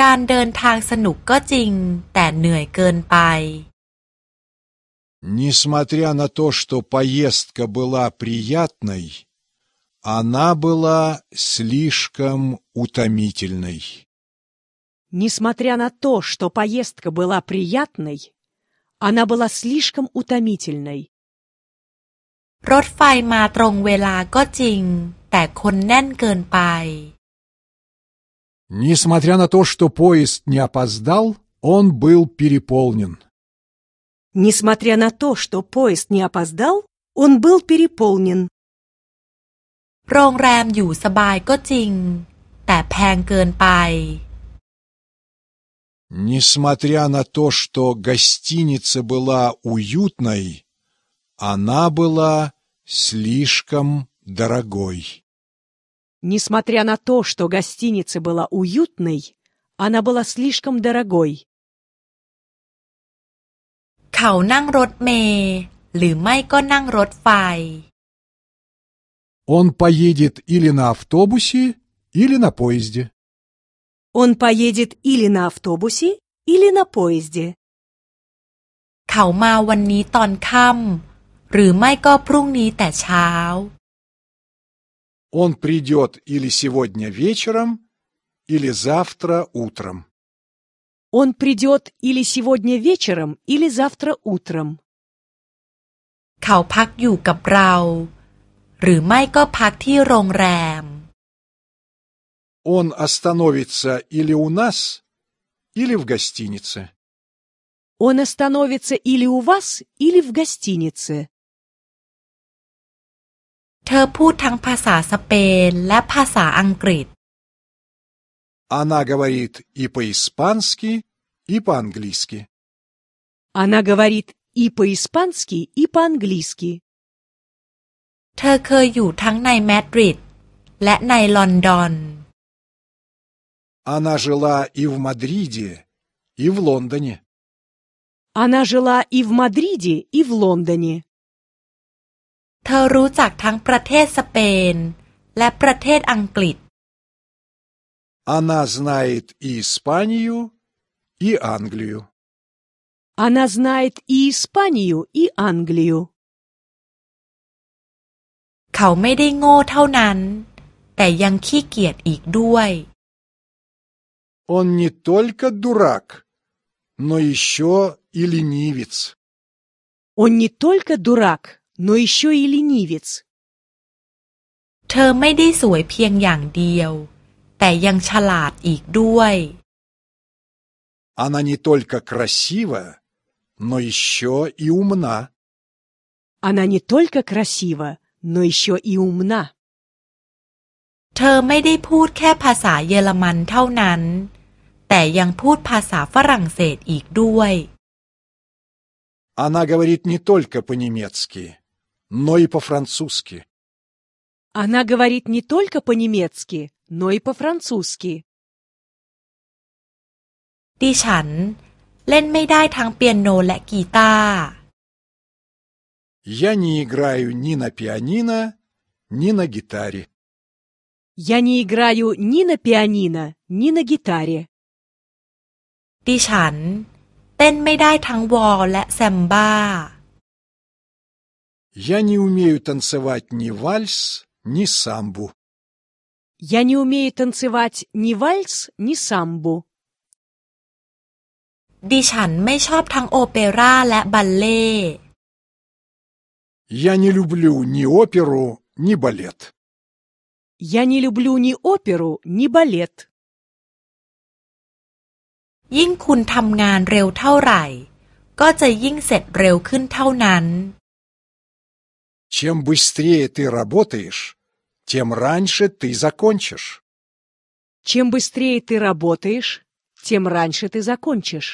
การเดินทางสนุกก็จริง แต่เหนื่อยเกินไป Несмотря на то, что поездка была приятной, она была слишком утомительной. Несмотря на то, что поездка была приятной, она была слишком утомительной. รถไฟมาตรงเวลาก็จริง แต่คนแน่นเกินไป Несмотря на то, что поезд не опоздал, он был переполнен. Несмотря на то, что поезд не опоздал, он был переполнен. โรงแรมอยู่สบายก็จริง แต่แพงเกินไป Несмотря на то, что гостиница была уютной, она была слишком дорогой. Несмотря на то, что гостиница была уютной, она была слишком дорогой. เขานั่งรถเมล์หรือไม่ก็นั่งรถไฟ Он поедет или на автобусе, или на поезде. Он поедет или на автобусе, или на поезде. เขามาวันนี้ตอนค่ำหรือไม่ก็พรุ่งนี้แต่เช้า Он придет или сегодня вечером, или завтра утром. Он придет или сегодня вечером, или завтра утром. เขาพักอยู่กับเรา หรือไม่ก็พักที่โรงแรม Он остановится или у нас, или в гостинице. Он остановится или у вас, или в гостинице. เธอพูดทั้งภาษาสเปนและภาษาอังกฤษ Она говорит и по-испански, и по-английски. Она говорит и по-испански, и по-английски. เธอเคยอยู่ทั้งในมาดริดและในลอนดอน Она жила и в Мадриде, и в Лондоне. Она жила и в Мадриде, и в Лондоне. เธอรู้จักทั้งประเทศสเปน และประเทศอังกฤษ Она знает и Испанию, и Англию. Она знает и Испанию, и Англию. เขาไม่ได้โง่เท่านั้น แต่ยังขี้เกียจอีกด้วย Он не только дурак, но еще и ленивец. Он не только дурак, но еще и ленивец. เธอไม่ได้สวยเพียงอย่างเดียว แต่ยังฉลาดอีกด้วย Она не только красива, но еще и умна. Она не только красива, но еще и умна. เธอไม่ได้พูดแค่ภาษาเยอรมันเท่านั้น แต่ยังพูดภาษาฝรั่งเศสอีกด้วย Она говорит не только по-немецки, но и по-французски. Она говорит не только по-немецки, но и по-французски. ดิฉันเล่นไม่ได้ทั้งเปียโนและกีตาร์ Я не играю ни на пианино, ни на гитаре. Я не играю ни на пианино, ни на гитаре. ดิฉันเต้นไม่ได้ทั้งวอลและแซมบ้า Я не умею танцевать ни вальс, ни самбу. Я не умею танцевать ни вальс, ни самбу. ดิฉันไม่ชอบทั้งโอเปร่าและบัลเล่ต์ Я не люблю ни оперу, ни балет. Я не люблю ни оперу, ни балет. ยิ่งคุณทำงานเร็วเท่าไหร่ ก็จะยิ่งเสร็จเร็วขึ้นเท่านั้น Чем быстрее ты работаешь, тем раньше ты закончишь. Чем быстрее ты работаешь, тем раньше ты закончишь.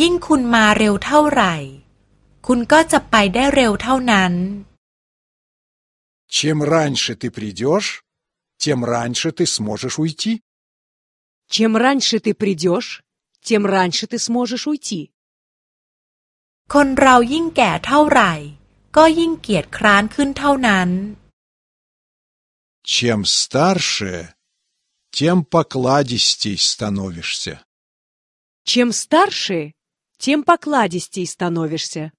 ยิ่งคุณมาเร็วเท่าไหร่ คุณก็จะไปได้เร็วเท่านั้น Чем раньше ты придешь, тем раньше ты сможешь уйти. Чем раньше ты придешь, тем раньше ты сможешь уйти. คนเรายิ่งแก่เท่าไหร่ ก็ยิ่งเกียจคร้านขึ้นเท่านั้น Чем старше, тем покладистей становишься. Чем старше, тем покладистей становишься.